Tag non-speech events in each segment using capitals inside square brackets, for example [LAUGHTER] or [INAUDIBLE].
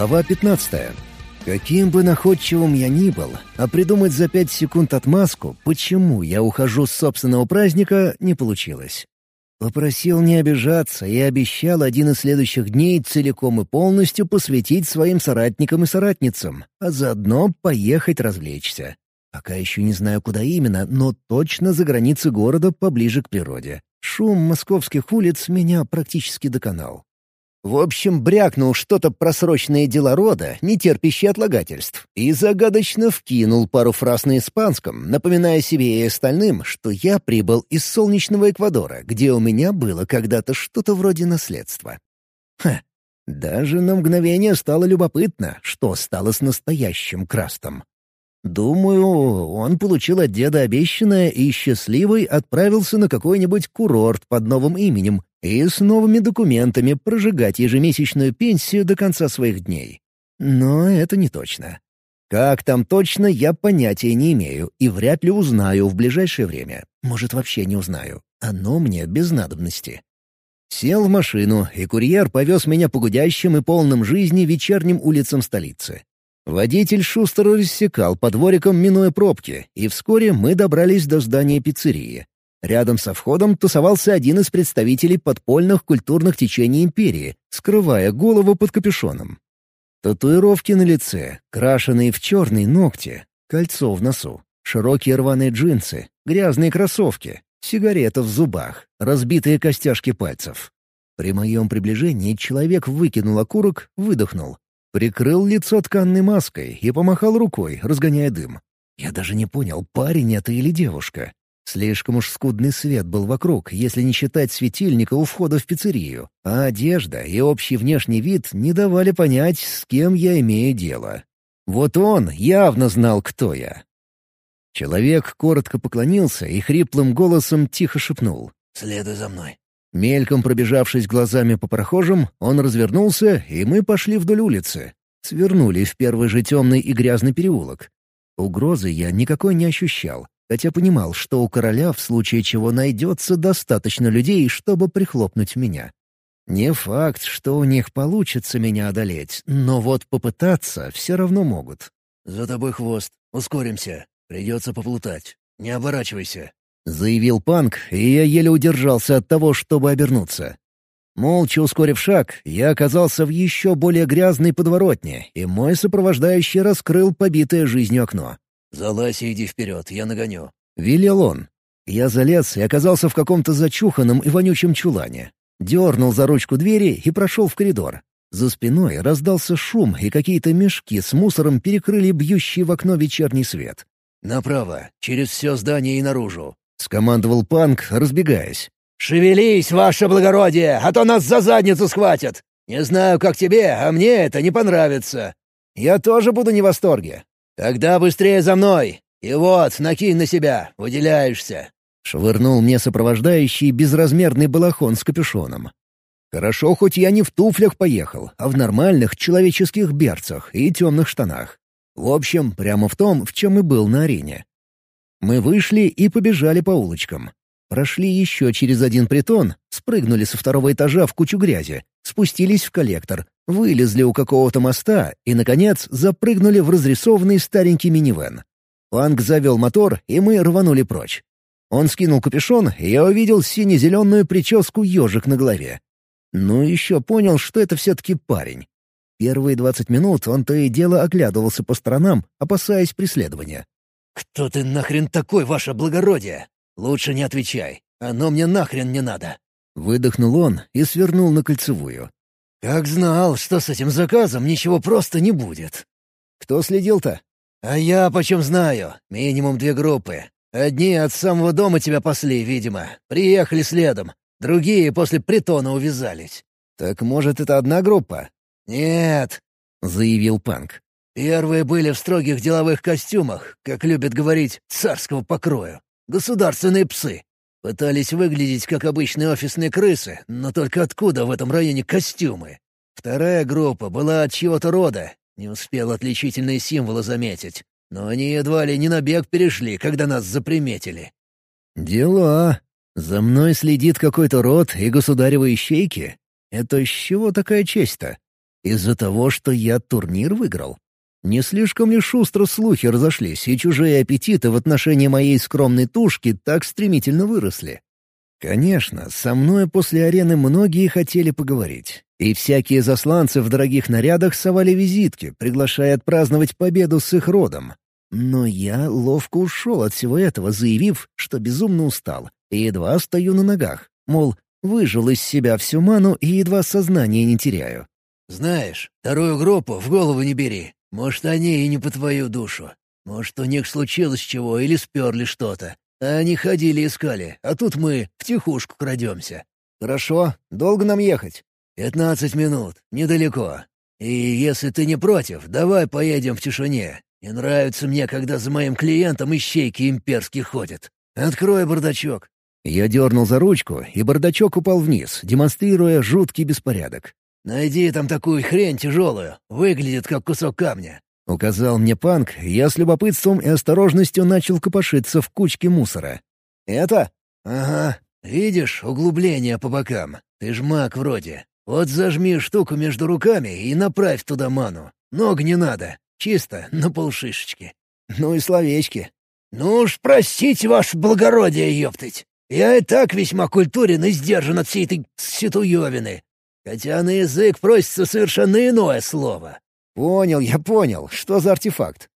Глава 15. Каким бы находчивым я ни был, а придумать за пять секунд отмазку, почему я ухожу с собственного праздника, не получилось. Попросил не обижаться и обещал один из следующих дней целиком и полностью посвятить своим соратникам и соратницам, а заодно поехать развлечься. Пока еще не знаю, куда именно, но точно за границы города поближе к природе. Шум московских улиц меня практически доконал. В общем, брякнул что-то про срочные дела рода, не терпящие отлагательств, и загадочно вкинул пару фраз на испанском, напоминая себе и остальным, что я прибыл из солнечного Эквадора, где у меня было когда-то что-то вроде наследства. Ха, даже на мгновение стало любопытно, что стало с настоящим крастом. Думаю, он получил от деда обещанное и счастливый отправился на какой-нибудь курорт под новым именем и с новыми документами прожигать ежемесячную пенсию до конца своих дней. Но это не точно. Как там точно, я понятия не имею и вряд ли узнаю в ближайшее время. Может, вообще не узнаю. Оно мне без надобности. Сел в машину, и курьер повез меня по гудящим и полным жизни вечерним улицам столицы. Водитель шустро рассекал по дворикам, минуя пробки, и вскоре мы добрались до здания пиццерии. Рядом со входом тусовался один из представителей подпольных культурных течений империи, скрывая голову под капюшоном. Татуировки на лице, крашеные в черные ногти, кольцо в носу, широкие рваные джинсы, грязные кроссовки, сигарета в зубах, разбитые костяшки пальцев. При моем приближении человек выкинул окурок, выдохнул, Прикрыл лицо тканной маской и помахал рукой, разгоняя дым. Я даже не понял, парень это или девушка. Слишком уж скудный свет был вокруг, если не считать светильника у входа в пиццерию, а одежда и общий внешний вид не давали понять, с кем я имею дело. Вот он явно знал, кто я. Человек коротко поклонился и хриплым голосом тихо шепнул. «Следуй за мной». Мельком пробежавшись глазами по прохожим, он развернулся, и мы пошли вдоль улицы. Свернули в первый же темный и грязный переулок. Угрозы я никакой не ощущал, хотя понимал, что у короля в случае чего найдется достаточно людей, чтобы прихлопнуть меня. Не факт, что у них получится меня одолеть, но вот попытаться все равно могут. «За тобой хвост. Ускоримся. Придется поплутать. Не оборачивайся», — заявил Панк, и я еле удержался от того, чтобы обернуться. Молча ускорив шаг, я оказался в еще более грязной подворотне, и мой сопровождающий раскрыл побитое жизнью окно. «Залазь и иди вперед, я нагоню», — велел он. Я залез и оказался в каком-то зачуханном и вонючем чулане. Дернул за ручку двери и прошел в коридор. За спиной раздался шум, и какие-то мешки с мусором перекрыли бьющий в окно вечерний свет. «Направо, через все здание и наружу. — скомандовал Панк, разбегаясь. «Шевелись, ваше благородие, а то нас за задницу схватят! Не знаю, как тебе, а мне это не понравится. Я тоже буду не в восторге. Тогда быстрее за мной! И вот, накинь на себя, выделяешься!» Швырнул мне сопровождающий безразмерный балахон с капюшоном. Хорошо, хоть я не в туфлях поехал, а в нормальных человеческих берцах и темных штанах. В общем, прямо в том, в чем и был на арене. Мы вышли и побежали по улочкам. Прошли еще через один притон, спрыгнули со второго этажа в кучу грязи, спустились в коллектор, вылезли у какого-то моста и, наконец, запрыгнули в разрисованный старенький минивэн. Панк завел мотор, и мы рванули прочь. Он скинул капюшон, и я увидел сине-зеленую прическу ежик на голове. Ну, еще понял, что это все-таки парень. Первые двадцать минут он то и дело оглядывался по сторонам, опасаясь преследования. «Кто ты нахрен такой, ваше благородие? Лучше не отвечай. Оно мне нахрен не надо». Выдохнул он и свернул на кольцевую. «Как знал, что с этим заказом ничего просто не будет». «Кто следил-то?» «А я почем знаю. Минимум две группы. Одни от самого дома тебя пасли, видимо. Приехали следом. Другие после притона увязались». «Так, может, это одна группа?» «Нет», — заявил Панк. Первые были в строгих деловых костюмах, как любят говорить, царского покроя. Государственные псы. Пытались выглядеть как обычные офисные крысы, но только откуда в этом районе костюмы? Вторая группа была от чьего-то рода, не успел отличительные символы заметить. Но они едва ли не на бег перешли, когда нас заприметили. «Дела. За мной следит какой-то род и государевы ищейки. Это с чего такая честь-то? Из-за того, что я турнир выиграл? Не слишком ли шустро слухи разошлись, и чужие аппетиты в отношении моей скромной тушки так стремительно выросли? Конечно, со мной после арены многие хотели поговорить. И всякие засланцы в дорогих нарядах совали визитки, приглашая отпраздновать победу с их родом. Но я ловко ушел от всего этого, заявив, что безумно устал, и едва стою на ногах. Мол, выжил из себя всю ману и едва сознание не теряю. «Знаешь, вторую группу в голову не бери. Может, они и не по твою душу. Может, у них случилось чего или сперли что-то. А они ходили искали, а тут мы втихушку крадемся». «Хорошо. Долго нам ехать?» «Пятнадцать минут. Недалеко. И если ты не против, давай поедем в тишине. Не нравится мне, когда за моим клиентом ищейки имперские ходят. Открой бардачок». Я дернул за ручку, и бардачок упал вниз, демонстрируя жуткий беспорядок. «Найди там такую хрень тяжелую. Выглядит, как кусок камня». Указал мне панк, я с любопытством и осторожностью начал копошиться в кучке мусора. «Это?» «Ага. Видишь, углубление по бокам. Ты ж маг вроде. Вот зажми штуку между руками и направь туда ману. Ног не надо. Чисто, на полшишечки». «Ну и словечки». «Ну уж простите, ваше благородие, ёптать. Я и так весьма культурен и сдержан от всей этой ситуевины. Хотя на язык просится совершенно иное слово. «Понял, я понял. Что за артефакт?»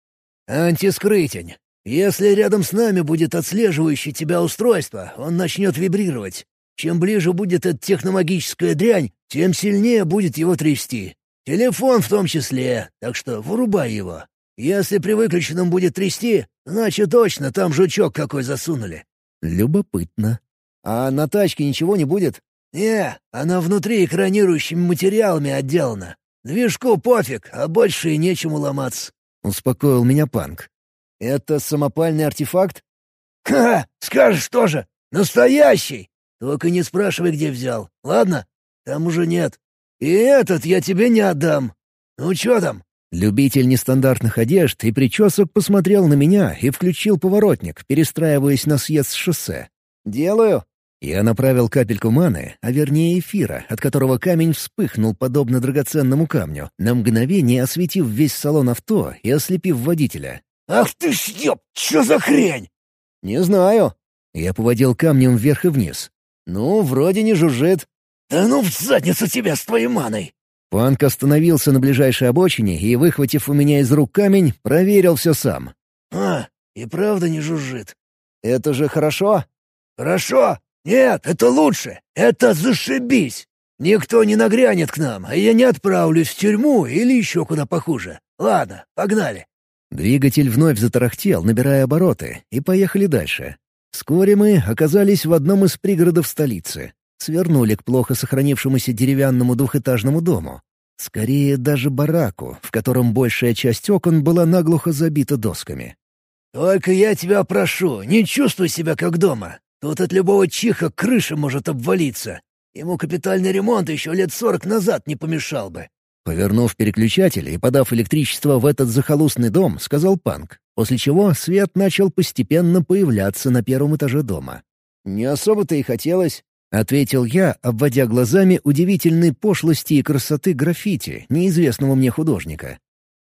«Антискрытень. Если рядом с нами будет отслеживающее тебя устройство, он начнет вибрировать. Чем ближе будет эта техномагическая дрянь, тем сильнее будет его трясти. Телефон в том числе, так что вырубай его. Если при выключенном будет трясти, значит точно там жучок какой засунули». «Любопытно. А на тачке ничего не будет?» «Не, она внутри экранирующими материалами отделана. Движку пофиг, а больше и нечему ломаться», — успокоил меня Панк. «Это самопальный артефакт?» «Ха! Скажешь тоже! Настоящий! Только не спрашивай, где взял, ладно? Там уже нет. И этот я тебе не отдам. Ну чё там?» Любитель нестандартных одежд и причесок посмотрел на меня и включил поворотник, перестраиваясь на съезд с шоссе. «Делаю», я направил капельку маны, а вернее эфира, от которого камень вспыхнул подобно драгоценному камню, на мгновение осветив весь салон авто и ослепив водителя. «Ах ты ж ёб, чё за хрень?» «Не знаю». Я поводил камнем вверх и вниз. «Ну, вроде не жужжит». «Да ну в задницу тебя с твоей маной!» Панк остановился на ближайшей обочине и, выхватив у меня из рук камень, проверил все сам. «А, и правда не жужжит». «Это же хорошо?» «Хорошо. «Нет, это лучше! Это зашибись! Никто не нагрянет к нам, а я не отправлюсь в тюрьму или еще куда похуже. Ладно, погнали!» Двигатель вновь затарахтел, набирая обороты, и поехали дальше. Вскоре мы оказались в одном из пригородов столицы. Свернули к плохо сохранившемуся деревянному двухэтажному дому. Скорее, даже бараку, в котором большая часть окон была наглухо забита досками. «Только я тебя прошу, не чувствуй себя как дома. Тут от любого чиха крыша может обвалиться. Ему капитальный ремонт еще лет сорок назад не помешал бы». Повернув переключатель и подав электричество в этот захолустный дом, сказал Панк, после чего свет начал постепенно появляться на первом этаже дома. «Не особо-то и хотелось», — ответил я, обводя глазами удивительной пошлости и красоты граффити неизвестного мне художника.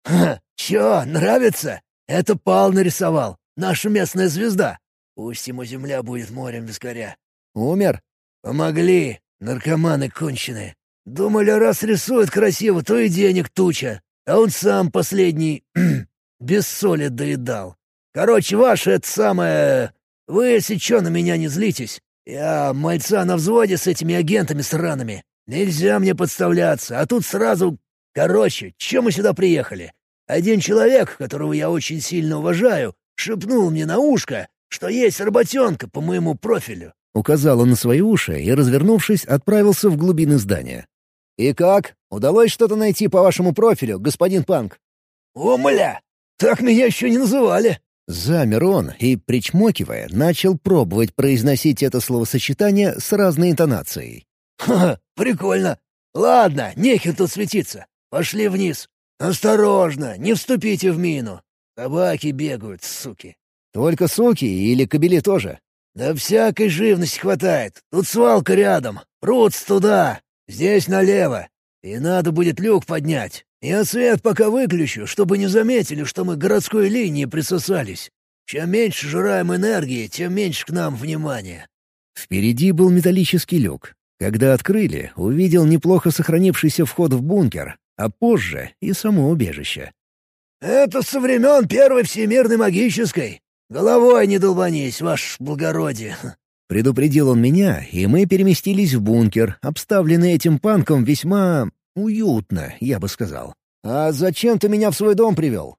«Ха, чё, нравится? Это Пал нарисовал, наша местная звезда. Пусть ему земля будет морем без коря. Умер? Помогли, наркоманы конченые. Думали, раз рисует красиво, то и денег туча. А он сам последний [CLEARS THROAT] без соли доедал. Короче, ваше это самое... Вы, если чё, на меня не злитесь. Я мальца на взводе с этими агентами сраными. Нельзя мне подставляться, а тут сразу... Короче, чем мы сюда приехали? Один человек, которого я очень сильно уважаю, шепнул мне на ушко, что есть работенка по моему профилю». Указал он на свои уши и, развернувшись, отправился в глубины здания. «И как? Удалось что-то найти по вашему профилю, господин Панк?» «Омля! Так меня еще не называли!» Замер он и, причмокивая, начал пробовать произносить это словосочетание с разной интонацией. «Ха, прикольно! Ладно, нехер тут светиться. Пошли вниз. Осторожно, не вступите в мину. Собаки бегают, суки. Только суки или кобели тоже? Да всякой живности хватает. Тут свалка рядом. Прутся туда. Здесь налево. и надо будет люк поднять. Я свет пока выключу, чтобы не заметили, что мы к городской линии присосались. Чем меньше жираем энергии, тем меньше к нам внимания». Впереди был металлический люк. Когда открыли, увидел неплохо сохранившийся вход в бункер, а позже и само убежище. «Это со времен Первой Всемирной Магической. Головой не долбанись, ваше благородие!» Предупредил он меня, и мы переместились в бункер, обставленный этим панком весьма... уютно, я бы сказал. «А зачем ты меня в свой дом привел?»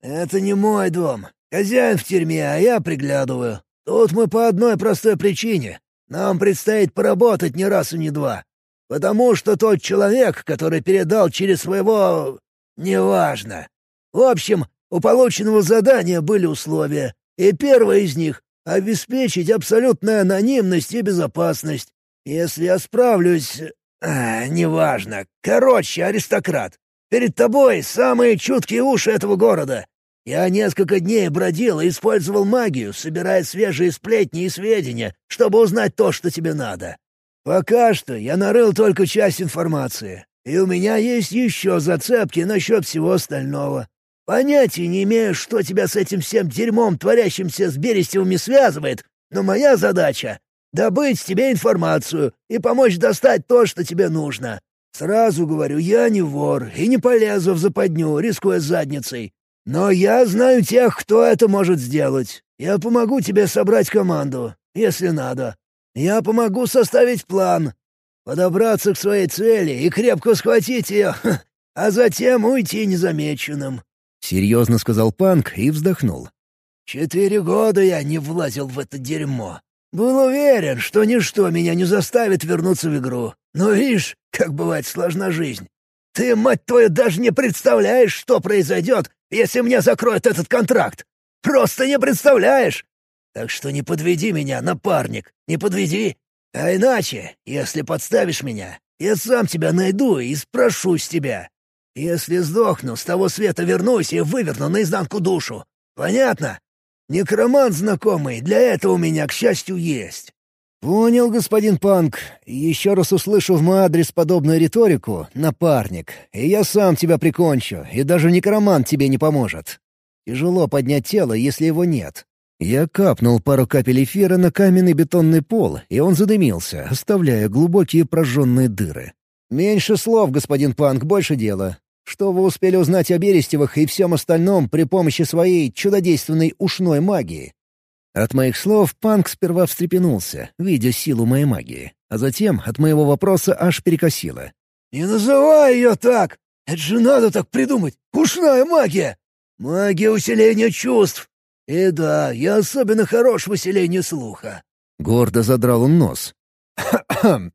«Это не мой дом. Хозяин в тюрьме, а я приглядываю. Тут мы по одной простой причине. Нам предстоит поработать не раз и не два. Потому что тот человек, который передал через своего... неважно. В общем, у полученного задания были условия, и первое из них — обеспечить абсолютную анонимность и безопасность. Если я справлюсь... А, неважно. Короче, аристократ. Перед тобой самые чуткие уши этого города. Я несколько дней бродил и использовал магию, собирая свежие сплетни и сведения, чтобы узнать то, что тебе надо. Пока что я нарыл только часть информации, и у меня есть еще зацепки насчет всего остального. Понятия не имею, что тебя с этим всем дерьмом, творящимся с Берестевыми, связывает, но моя задача — добыть тебе информацию и помочь достать то, что тебе нужно. Сразу говорю, я не вор и не полезу в западню, рискуя задницей. Но я знаю тех, кто это может сделать. Я помогу тебе собрать команду, если надо. Я помогу составить план, подобраться к своей цели и крепко схватить ее, [LAUGHS] а затем уйти незамеченным. — серьезно сказал Панк и вздохнул. «Четыре года я не влазил в это дерьмо. Был уверен, что ничто меня не заставит вернуться в игру. Но видишь, как бывает сложна жизнь. Ты, мать твою, даже не представляешь, что произойдет, если мне закроют этот контракт. Просто не представляешь. Так что не подведи меня, напарник, не подведи. А иначе, если подставишь меня, я сам тебя найду и спрошу с тебя. Если сдохну, с того света вернусь и выверну наизнанку душу. Понятно? Некромант знакомый, для этого у меня, к счастью, есть». «Понял, господин Панк. Еще раз услышу в мой адрес подобную риторику, напарник, и я сам тебя прикончу, и даже некромант тебе не поможет. Тяжело поднять тело, если его нет». Я капнул пару капель эфира на каменный бетонный пол, и он задымился, оставляя глубокие прожженные дыры. «Меньше слов, господин Панк, больше дела. Что вы успели узнать о Берестевых и всем остальном при помощи своей чудодейственной ушной магии?» От моих слов Панк сперва встрепенулся, видя силу моей магии, а затем от моего вопроса аж перекосило. «Не называй ее так! Это же надо так придумать! Ушная магия! Магия усиления чувств! И да, я особенно хорош в усилении слуха!» Гордо задрал он нос.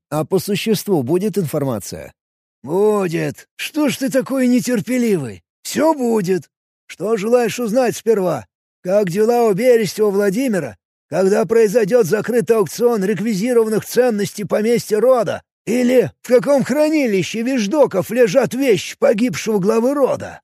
«А по существу будет информация?» «Будет. Что ж ты такой нетерпеливый? Все будет. Что желаешь узнать сперва? Как дела у Берестева Владимира? Когда произойдет закрытый аукцион реквизированных ценностей поместья рода? Или в каком хранилище вещдоков лежат вещи погибшего главы рода?»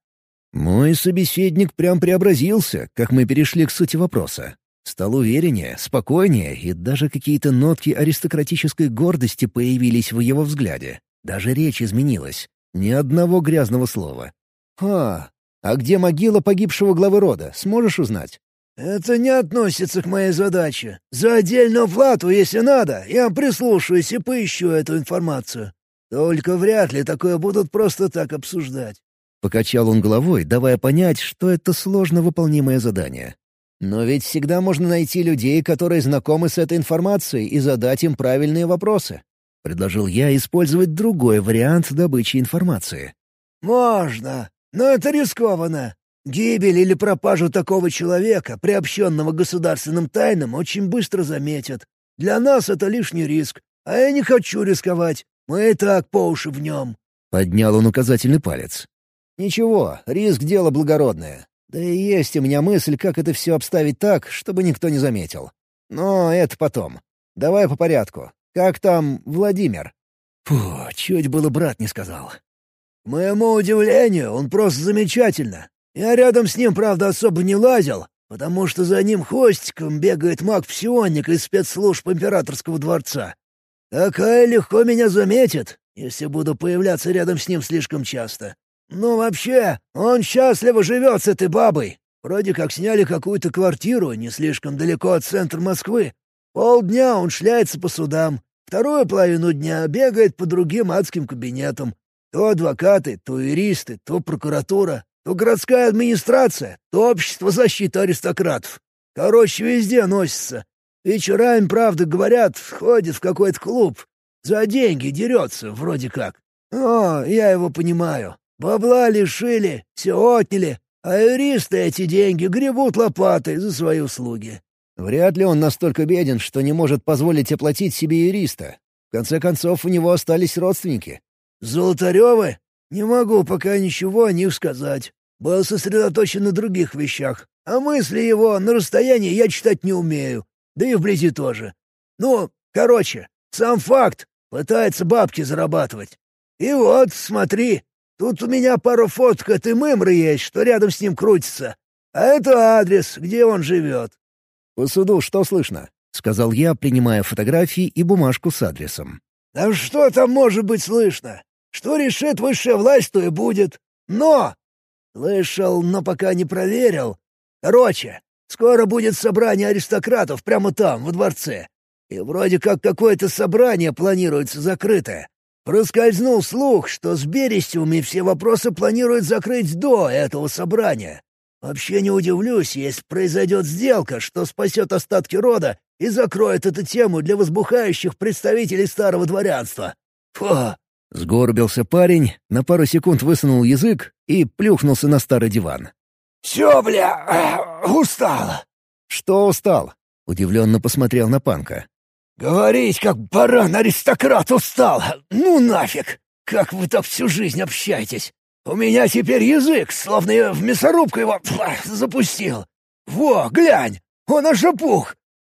Мой собеседник прям преобразился, как мы перешли к сути вопроса. Стал увереннее, спокойнее, и даже какие-то нотки аристократической гордости появились в его взгляде. Даже речь изменилась. Ни одного грязного слова. «А, а где могила погибшего главы рода, сможешь узнать?» «Это не относится к моей задаче. За отдельную плату, если надо, я прислушаюсь и поищу эту информацию. Только вряд ли такое будут просто так обсуждать». Покачал он головой, давая понять, что это сложно выполнимое задание. Но ведь всегда можно найти людей, которые знакомы с этой информацией, и задать им правильные вопросы. Предложил я использовать другой вариант добычи информации. «Можно, но это рискованно. Гибель или пропажу такого человека, приобщенного к государственным тайнам, очень быстро заметят. Для нас это лишний риск, а я не хочу рисковать. Мы и так по уши в нем». Поднял он указательный палец. «Ничего, риск — дело благородное. Да и есть у меня мысль, как это все обставить так, чтобы никто не заметил. Но это потом. Давай по порядку. Как там Владимир?» Фу, чуть было брат не сказал. К моему удивлению, он просто замечательно. Я рядом с ним, правда, особо не лазил, потому что за ним хвостиком бегает маг-псионник из спецслужб императорского дворца. Такая легко меня заметит, если буду появляться рядом с ним слишком часто. Но вообще, он счастливо живет с этой бабой. Вроде как сняли какую-то квартиру не слишком далеко от центра Москвы. Полдня он шляется по судам, вторую половину дня бегает по другим адским кабинетам. То адвокаты, то юристы, то прокуратура, то городская администрация, то общество защиты аристократов. Короче, везде носится. Вечерами, правда, говорят, ходит в какой-то клуб. За деньги дерется, вроде как. О, я его понимаю. Бабла лишили, все отняли, а юристы эти деньги гребут лопатой за свои услуги. Вряд ли он настолько беден, что не может позволить оплатить себе юриста. В конце концов, у него остались родственники. «Золотаревы? Не могу пока ничего о них сказать. Был сосредоточен на других вещах. А мысли его на расстоянии я читать не умею. Да и вблизи тоже. Ну, короче, сам факт. Пытается бабки зарабатывать. И вот, смотри, тут у меня пару фоток этой мымры есть, что рядом с ним крутится. А это адрес, где он живет. «По суду что слышно?» — сказал я, принимая фотографии и бумажку с адресом. «А что там может быть слышно? Что решит высшая власть, то и будет. Но...» «Слышал, но пока не проверил. Короче, скоро будет собрание аристократов прямо там, во дворце. И вроде как какое-то собрание планируется закрытое. Проскользнул слух, что с Берестевыми все вопросы планируют закрыть до этого собрания. Вообще не удивлюсь, если произойдет сделка, что спасет остатки рода и закроет эту тему для возбухающих представителей старого дворянства. Фу, Сгорбился парень, на пару секунд высунул язык и плюхнулся на старый диван. «Все, бля, устал!» «Что устал?» — удивленно посмотрел на Панка. «Говорить, как баран-аристократ устал! Ну нафиг! Как вы так всю жизнь общаетесь? У меня теперь язык, словно я в мясорубку его запустил. Во, глянь, он аж опух!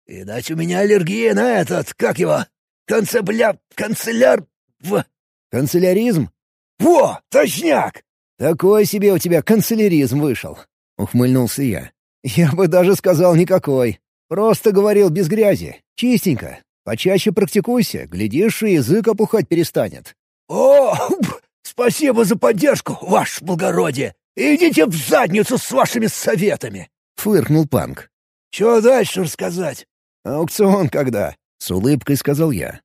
Видать, у меня аллергия на этот, как его, концебля... канцеляр... В... «Канцеляризм?» «Во, точняк!» «Такой себе у тебя канцеляризм вышел», — ухмыльнулся я. «Я бы даже сказал никакой. Просто говорил без грязи, чистенько. Почаще практикуйся, глядишь, и язык опухать перестанет». «О, спасибо за поддержку, ваше благородие! Идите в задницу с вашими советами!» — фыркнул Панк. «Чего дальше рассказать?» «Аукцион когда?» — с улыбкой сказал я.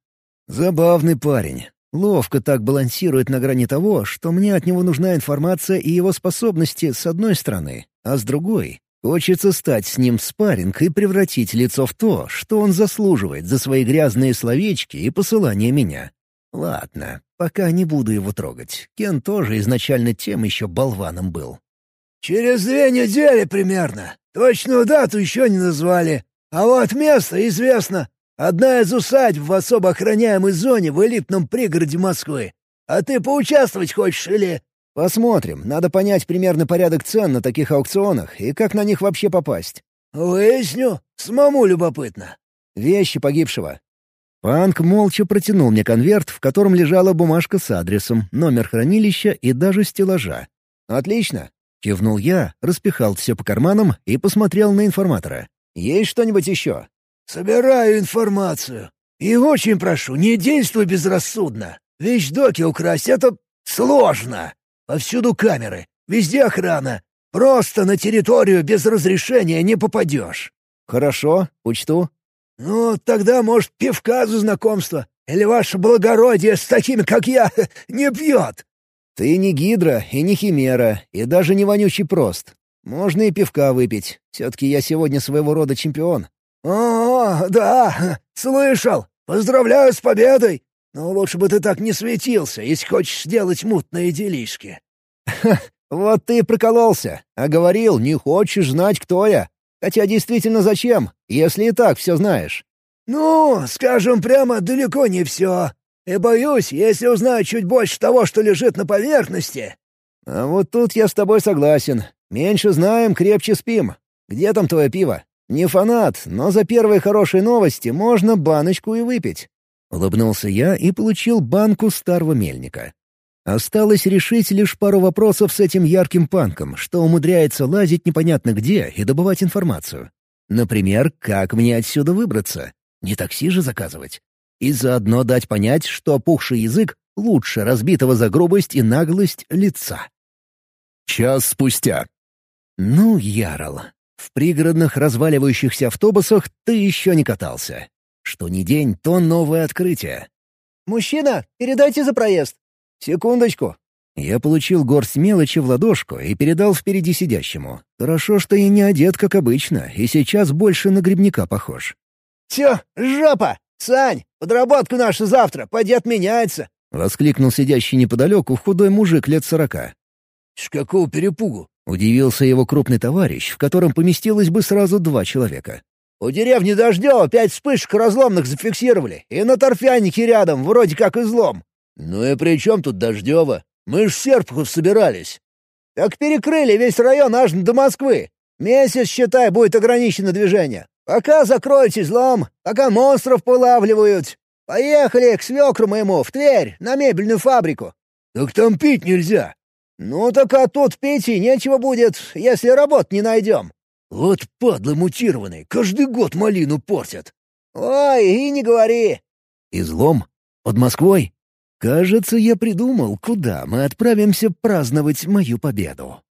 «Забавный парень. Ловко так балансирует на грани того, что мне от него нужна информация и его способности с одной стороны, а с другой — хочется стать с ним в спарринг и превратить лицо в то, что он заслуживает за свои грязные словечки и посылания меня. Ладно, пока не буду его трогать. Кен тоже изначально тем еще болваном был. «Через две недели примерно. Точную дату еще не назвали. А вот место известно. Одна из усадьб в особо охраняемой зоне в элитном пригороде Москвы. А ты поучаствовать хочешь или...» «Посмотрим. Надо понять примерный порядок цен на таких аукционах и как на них вообще попасть». «Выясню. Самому любопытно». «Вещи погибшего». Панк молча протянул мне конверт, в котором лежала бумажка с адресом, номер хранилища и даже стеллажа. «Отлично!» — кивнул я, распихал все по карманам и посмотрел на информатора. «Есть что-нибудь еще?» «Собираю информацию. И очень прошу, не действуй безрассудно. Вещдоки украсть — это сложно. Повсюду камеры, везде охрана. Просто на территорию без разрешения не попадешь». «Хорошо, учту». «Ну, тогда, может, пивка за знакомство. Или ваше благородие с такими, как я, [LAUGHS] не пьет?» «Ты не гидра и не химера, и даже не вонючий прост. Можно и пивка выпить. Все-таки я сегодня своего рода чемпион». «О, да, [LAUGHS] слышал! Поздравляю с победой! Но лучше бы ты так не светился, если хочешь сделать мутные делишки». «Ха, вот ты и прокололся, а говорил, не хочешь знать, кто я. Хотя действительно зачем, если и так все знаешь?» «Ну, скажем прямо, далеко не все. И боюсь, если узнаю чуть больше того, что лежит на поверхности...» «А вот тут я с тобой согласен. Меньше знаем, крепче спим. Где там твое пиво?» «Не фанат, но за первые хорошие новости можно баночку и выпить». Улыбнулся я и получил банку старого мельника. Осталось решить лишь пару вопросов с этим ярким панком, что умудряется лазить непонятно где и добывать информацию. Например, как мне отсюда выбраться? Не такси же заказывать. И заодно дать понять, что опухший язык лучше разбитого за грубость и наглость лица. Час спустя. «Ну, Ярл, в пригородных разваливающихся автобусах ты еще не катался. Что ни день, то новое открытие». «Мужчина, передайте за проезд». «Секундочку». Я получил горсть мелочи в ладошку и передал впереди сидящему. Хорошо, что я не одет, как обычно, и сейчас больше на грибника похож. «Все, жопа! Сань, подработку нашу завтра, поди отменяется!» — воскликнул сидящий неподалеку худой мужик лет сорока. «С какого перепугу?» — удивился его крупный товарищ, в котором поместилось бы сразу два человека. «У деревни Дождева пять вспышек разломных зафиксировали, и на торфянике рядом, вроде как излом». «Ну и при чем тут Дождева? Мы ж в Серпухов собирались». «Так перекрыли весь район аж до Москвы. Месяц, считай, будет ограничено движение. Пока закроете излом, пока монстров полавливают. Поехали к свекру моему в Тверь, на мебельную фабрику». «Так там пить нельзя». «Ну так а тут пить и нечего будет, если работ не найдем». «Вот падлы мутированные, каждый год малину портят». «Ой, и не говори». «Излом? Под Москвой?» «Кажется, я придумал, куда мы отправимся праздновать мою победу».